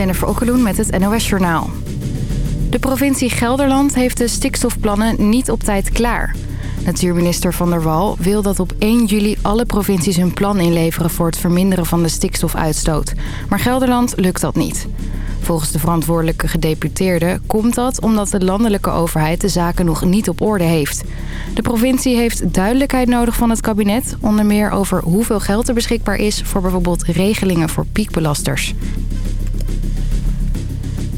Jennifer Okkeloen met het NOS Journaal. De provincie Gelderland heeft de stikstofplannen niet op tijd klaar. Natuurminister Van der Wal wil dat op 1 juli alle provincies hun plan inleveren... voor het verminderen van de stikstofuitstoot. Maar Gelderland lukt dat niet. Volgens de verantwoordelijke gedeputeerde komt dat omdat de landelijke overheid de zaken nog niet op orde heeft. De provincie heeft duidelijkheid nodig van het kabinet, onder meer over hoeveel geld er beschikbaar is voor bijvoorbeeld regelingen voor piekbelasters.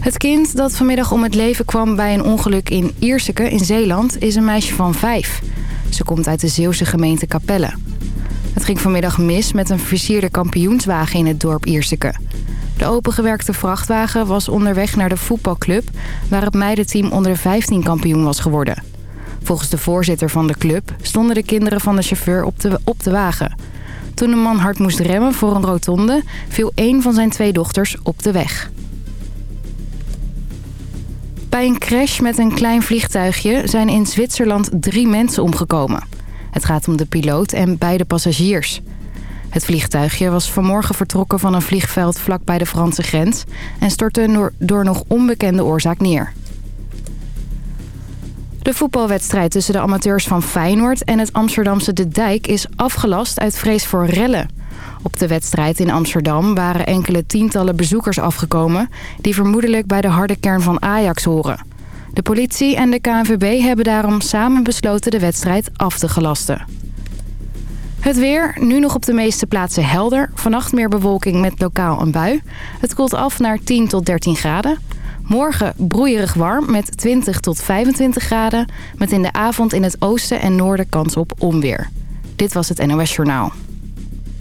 Het kind dat vanmiddag om het leven kwam bij een ongeluk in Ierseke in Zeeland is een meisje van vijf. Ze komt uit de Zeeuwse gemeente Capelle. Het ging vanmiddag mis met een versierde kampioenswagen in het dorp Ierseke. De opengewerkte vrachtwagen was onderweg naar de voetbalclub... waar het meidenteam onder de 15 kampioen was geworden. Volgens de voorzitter van de club stonden de kinderen van de chauffeur op de, op de wagen. Toen de man hard moest remmen voor een rotonde... viel één van zijn twee dochters op de weg. Bij een crash met een klein vliegtuigje zijn in Zwitserland drie mensen omgekomen. Het gaat om de piloot en beide passagiers. Het vliegtuigje was vanmorgen vertrokken van een vliegveld vlak bij de Franse grens... en stortte door nog onbekende oorzaak neer. De voetbalwedstrijd tussen de amateurs van Feyenoord en het Amsterdamse De Dijk is afgelast uit vrees voor rellen. Op de wedstrijd in Amsterdam waren enkele tientallen bezoekers afgekomen... die vermoedelijk bij de harde kern van Ajax horen. De politie en de KNVB hebben daarom samen besloten de wedstrijd af te gelasten. Het weer, nu nog op de meeste plaatsen helder. Vannacht meer bewolking met lokaal een bui. Het koelt af naar 10 tot 13 graden. Morgen broeierig warm met 20 tot 25 graden. Met in de avond in het oosten en noorden kans op onweer. Dit was het NOS Journaal.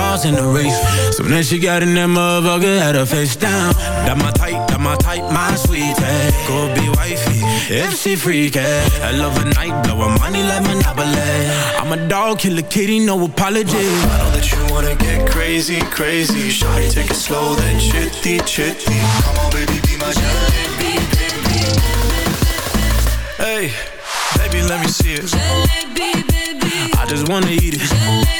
See the stars in the race. So then she got in that motherfucker, had her face down. That my type, that my type, my sweetie. Go be wifey, if she freaky. I love a night, blow her money like Monopoly. I'm a dog, killer kitty, no apology. I know that you wanna get crazy, crazy. Shawty, take it slow, then chitty, chitty. Come on, baby, be my jalebi, baby. Hey, baby, let me see it. Jalebi, baby. I just wanna eat it. Jalebi, baby. Baby,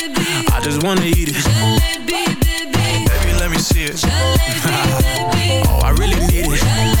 I just wanna eat it. Jalebi, baby. Baby, let me see it. Jalebi, Oh, I really need it. baby.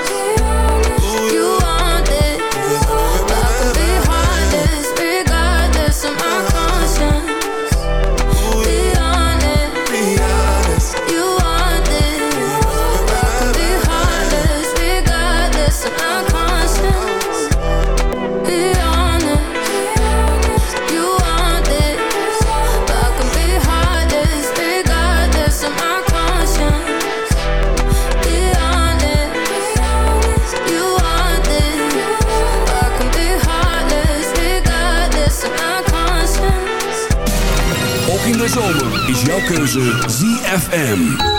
ZFM.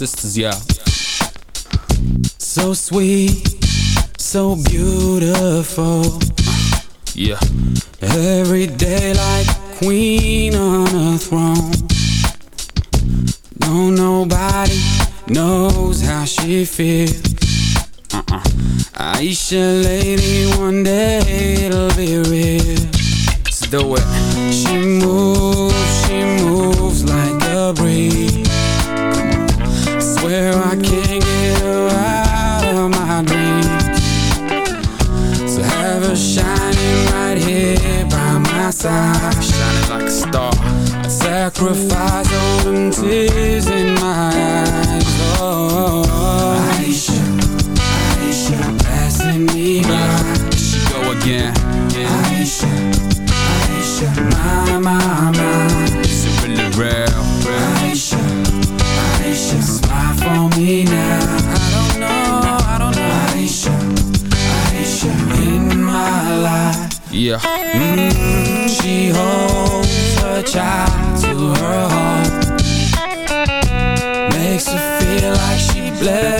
sisters, yeah. So sweet, so beautiful. Yeah. Every day like queen on a throne. No, nobody knows how she feels. Uh-uh. Aisha Bless.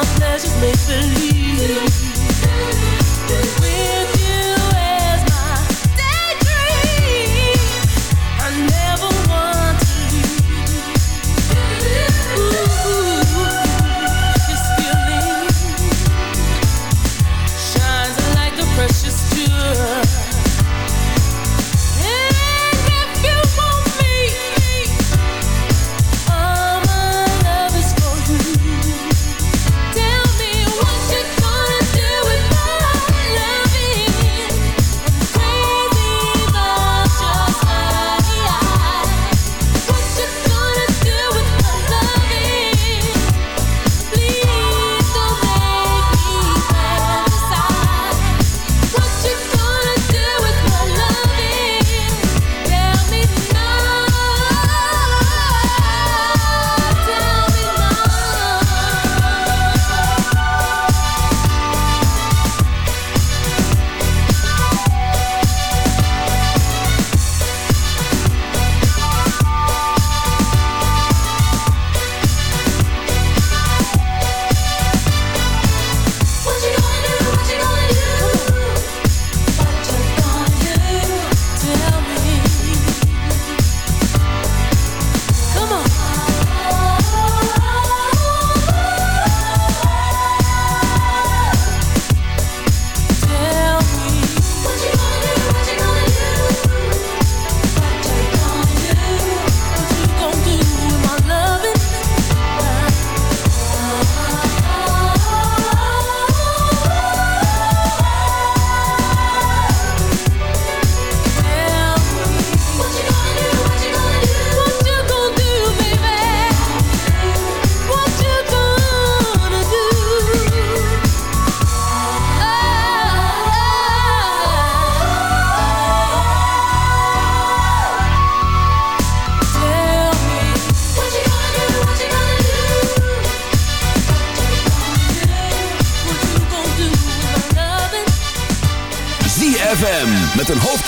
my pleasure's make believe. With you.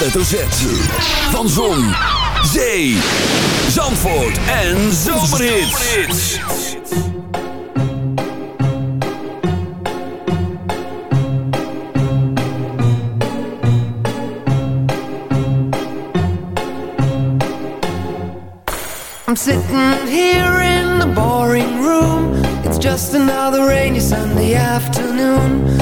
Hoofdletter Z. Van Zon, Zee, Zandvoort en Zomerhits. I'm sitting here in the boring room. It's just another rainy Sunday afternoon.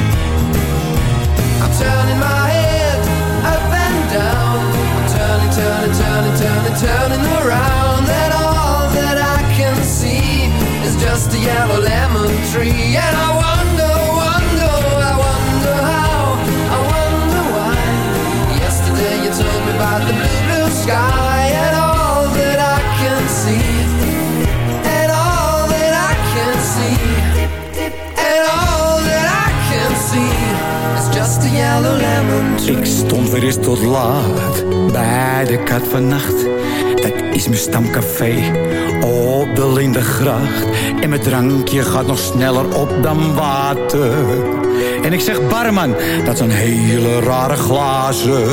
Sky, Ik stond weer eens tot laat bij de kat vannacht. Dat is mijn stamcafé op de Lindengracht. En mijn drankje gaat nog sneller op dan water. En ik zeg barman, dat zijn hele rare glazen.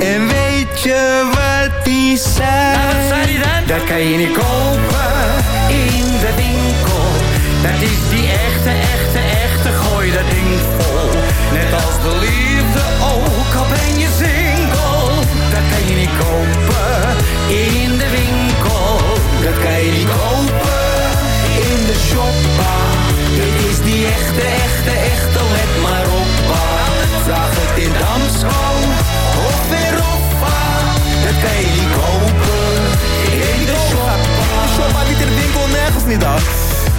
En weet je wat die zei? wat zei die dan? Dat kan je niet kopen in de winkel. Dat is die echte, echte, kan je niet kopen in de shoppa. Dit is die echte, echte, echte, let maar op. pa. Vraag het in Damsko of weer Hoffa. Dat kan je niet kopen in de shoppa. Shoppa niet in de winkel, nergens niet af.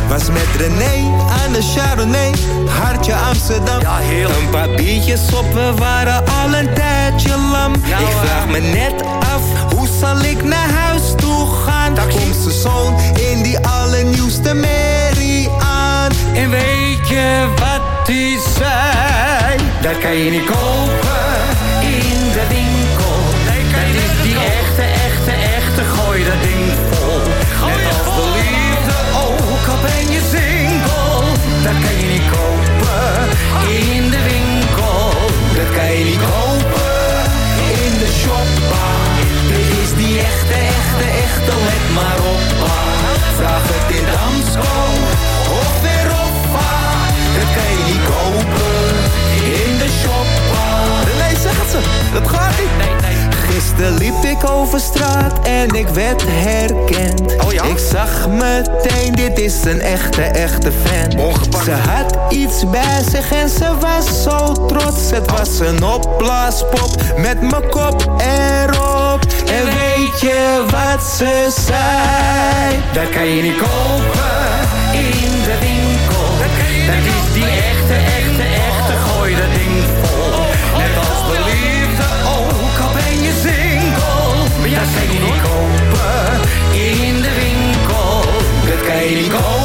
Was met René aan de Chardonnay, hartje Amsterdam. Ja, heel. Een paar biertjes op, we waren al een tijdje lam. ik vraag me net af, hoe zal ik naar huis? Daar komt zijn zoon in die allernieuwste merrie aan. En weet je wat die zei? Dat kan je niet kopen in de winkel. Dat is die echte, echte, echte, gooi dat ding vol. Net als de liefde ook, al ben je single. Dat kan je niet kopen in de winkel. Dat kan je niet kopen maar oppa. Vraag het in Damsko op de Dat kan je niet kopen in de shoppa. Nee, zegt ze, dat gaat niet. Nee, nee. Gisteren liep ik over straat en ik werd herkend. Oh ja? Ik zag meteen, dit is een echte, echte fan. Ze had iets bij zich en ze was zo trots. Het was een opblaaspop met mijn kop erop. En weet je wat ze zei? Dat kan je niet kopen in de winkel. Dat, dat is die echte, echte, echte, gooi dat ding vol. Net als de liefde, ook al ben je single. Maar ja, dat kan je niet kopen in de winkel. Dat kan je niet kopen.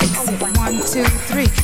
exit. One, two, three.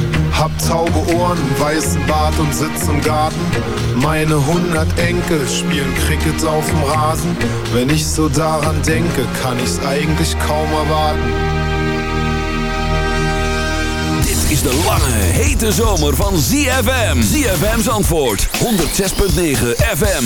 Hab taube Ohren, weißen Bart und sitz im Garten. Meine hundert Enkel spielen Cricket auf dem Rasen. Wenn ich so daran denke, kann ich's eigentlich kaum erwarten. Dit is de lange, hete zomer van ZFM. ZFM's antwoord, 106.9 FM.